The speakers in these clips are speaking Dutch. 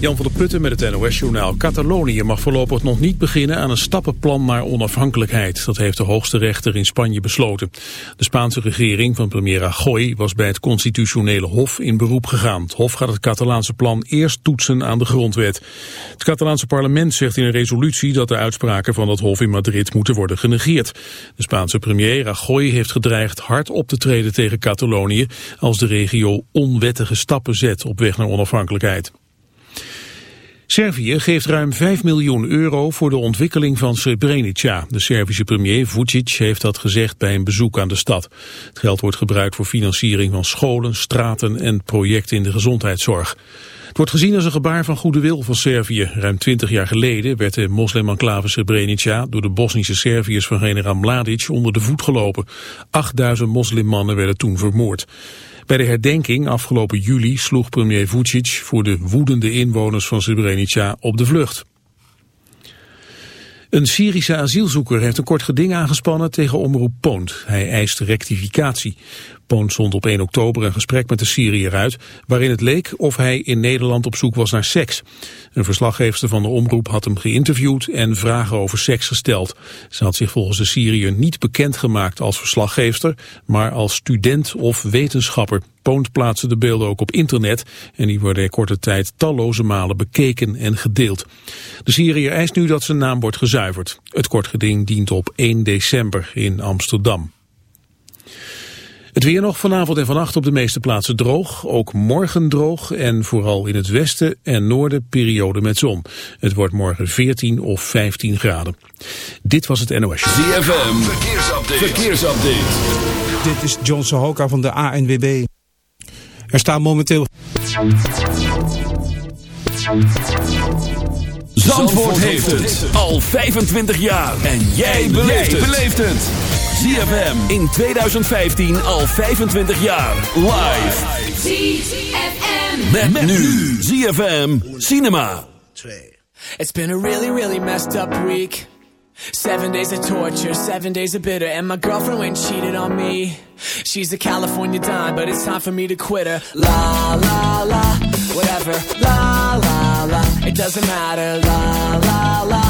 Jan van der Putten met het NOS-journaal. Catalonië mag voorlopig nog niet beginnen aan een stappenplan naar onafhankelijkheid. Dat heeft de hoogste rechter in Spanje besloten. De Spaanse regering van premier Rajoy was bij het constitutionele hof in beroep gegaan. Het hof gaat het Catalaanse plan eerst toetsen aan de grondwet. Het Catalaanse parlement zegt in een resolutie dat de uitspraken van het hof in Madrid moeten worden genegeerd. De Spaanse premier Rajoy heeft gedreigd hard op te treden tegen Catalonië als de regio onwettige stappen zet op weg naar onafhankelijkheid. Servië geeft ruim 5 miljoen euro voor de ontwikkeling van Srebrenica. De Servische premier Vucic heeft dat gezegd bij een bezoek aan de stad. Het geld wordt gebruikt voor financiering van scholen, straten en projecten in de gezondheidszorg. Het wordt gezien als een gebaar van goede wil van Servië. Ruim 20 jaar geleden werd de moslimenclave Srebrenica door de Bosnische Serviërs van generaal Mladic onder de voet gelopen. 8000 moslimmannen werden toen vermoord. Bij de herdenking afgelopen juli sloeg premier Vucic voor de woedende inwoners van Srebrenica op de vlucht. Een Syrische asielzoeker heeft een kort geding aangespannen tegen omroep Poont. Hij eist rectificatie. Poont zond op 1 oktober een gesprek met de Syriër uit... waarin het leek of hij in Nederland op zoek was naar seks. Een verslaggeefster van de omroep had hem geïnterviewd... en vragen over seks gesteld. Ze had zich volgens de Syriër niet bekendgemaakt als verslaggeefster... maar als student of wetenschapper. Poont plaatste de beelden ook op internet... en die worden in korte tijd talloze malen bekeken en gedeeld. De Syriër eist nu dat zijn naam wordt gezuiverd. Het kort geding dient op 1 december in Amsterdam. Het weer nog vanavond en vannacht op de meeste plaatsen droog. Ook morgen droog en vooral in het westen en noorden periode met zon. Het wordt morgen 14 of 15 graden. Dit was het NOS. ZFM, verkeersupdate. verkeersupdate. Dit is John Sohoka van de ANWB. Er staan momenteel... Zandvoort heeft het al 25 jaar. En jij beleeft het. ZFM in 2015 al 25 jaar. Live. ZFM. Met, met nu. ZFM Cinema. It's been a really, really messed up week. Seven days of torture, seven days of bitter, and my girlfriend went and cheated on me. She's a California dime, but it's time for me to quit her. La la la, whatever. La la la, it doesn't matter. La la la,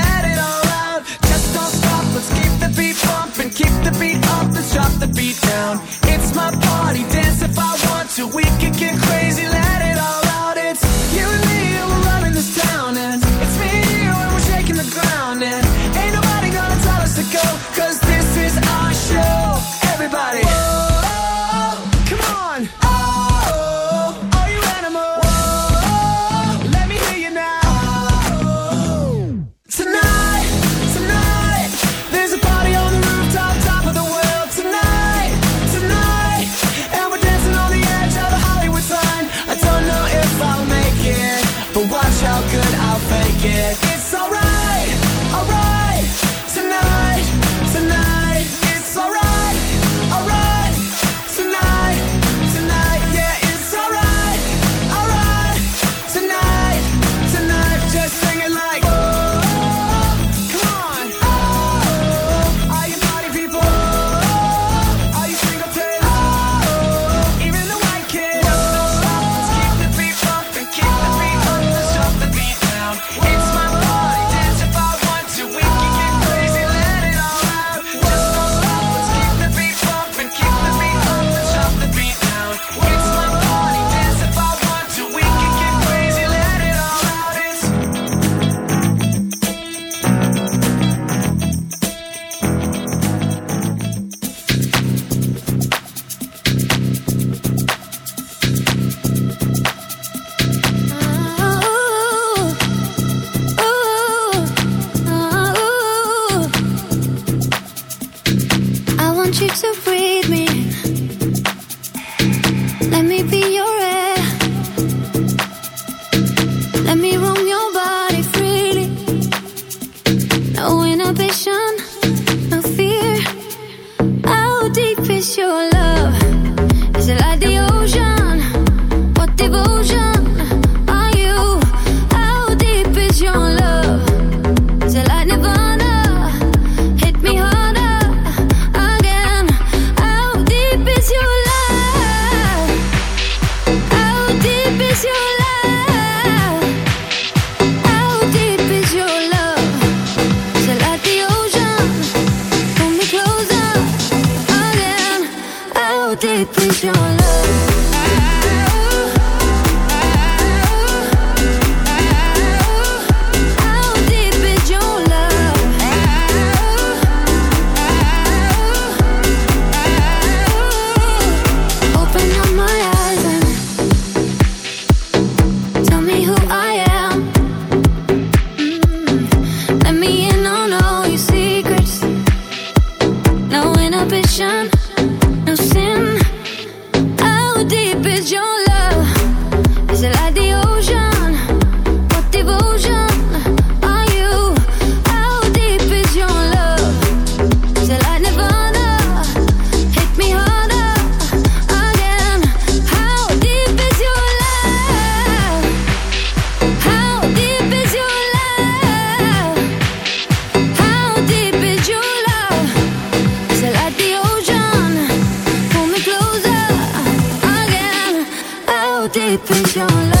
if I want to. We deep in your love.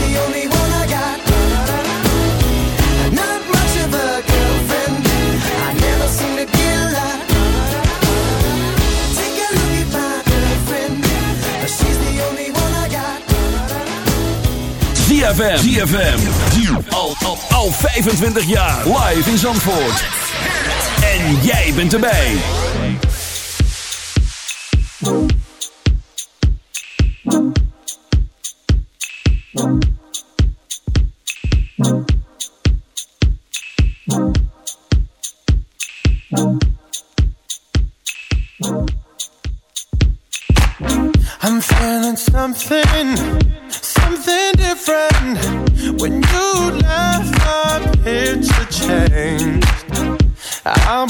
ZFM. ZFM. Al, al, al 25 jaar. Live in Zandvoort. En jij bent erbij. I'm feeling something,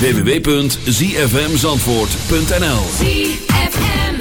www.zfmzandvoort.nl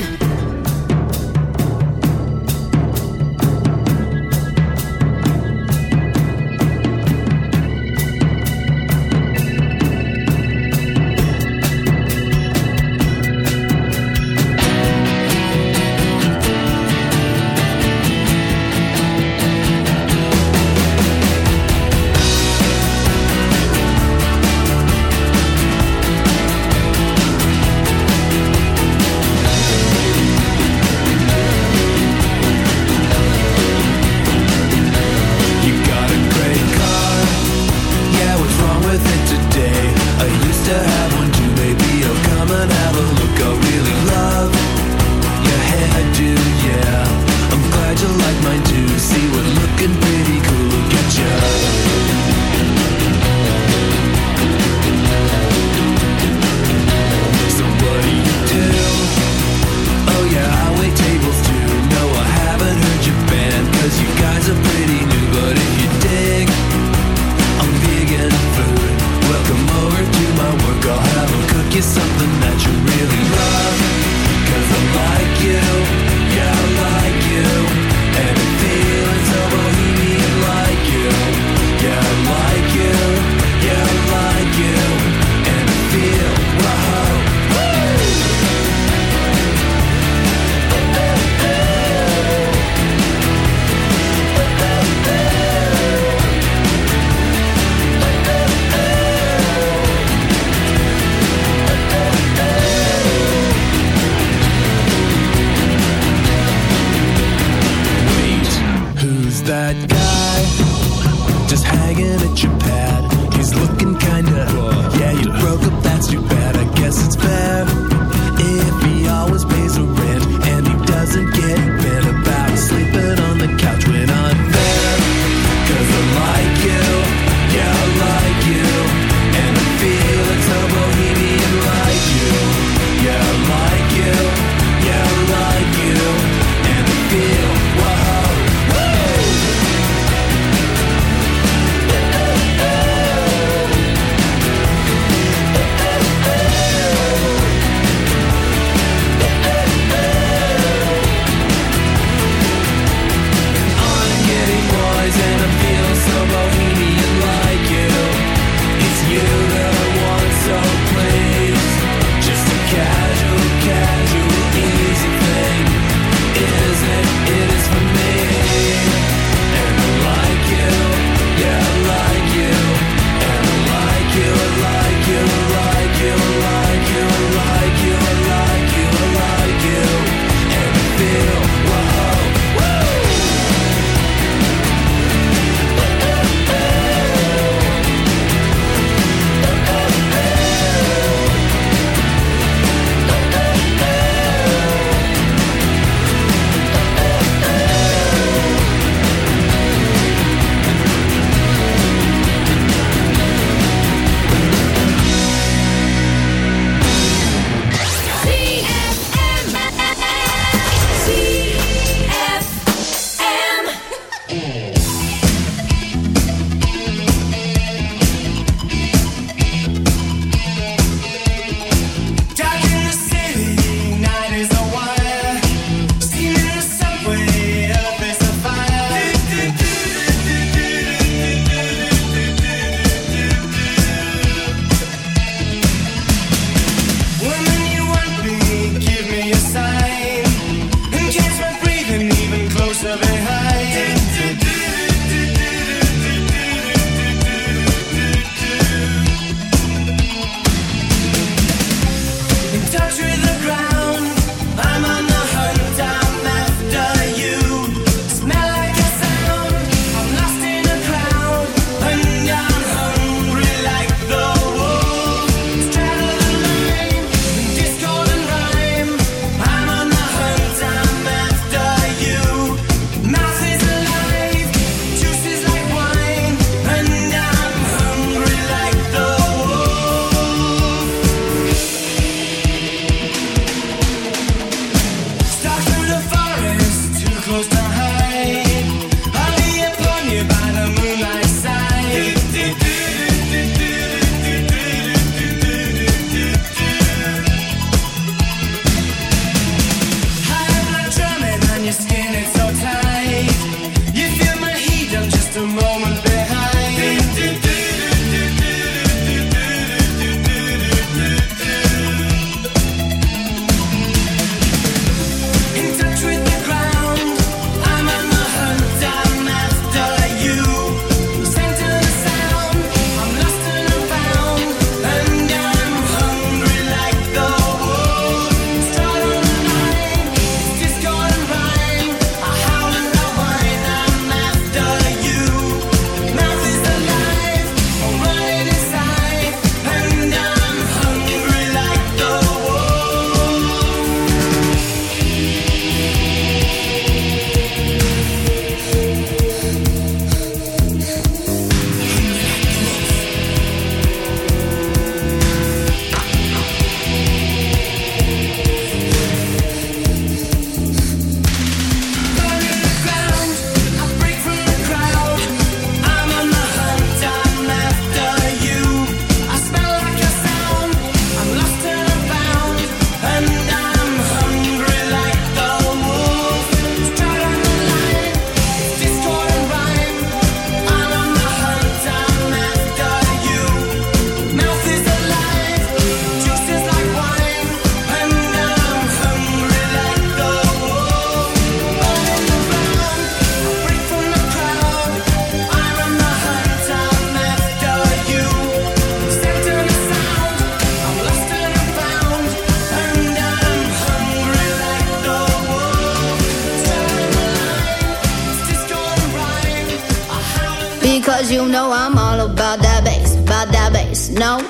that guy?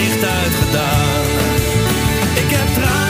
Licht uitgedaan. Ik heb tranen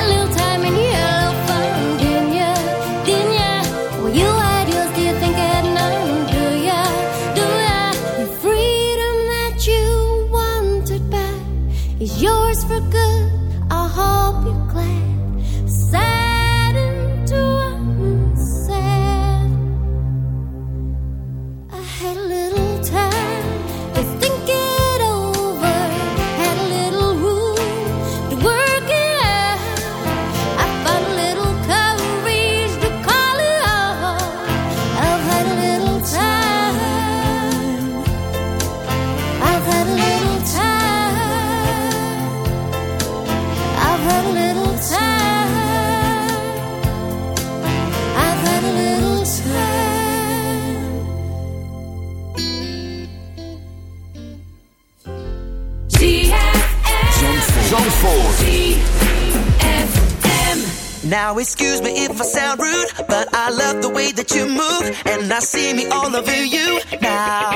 that you move, and I see me all over you now.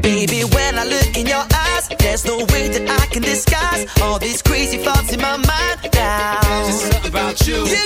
Baby, when I look in your eyes, there's no way that I can disguise all these crazy thoughts in my mind now. There's something about you. you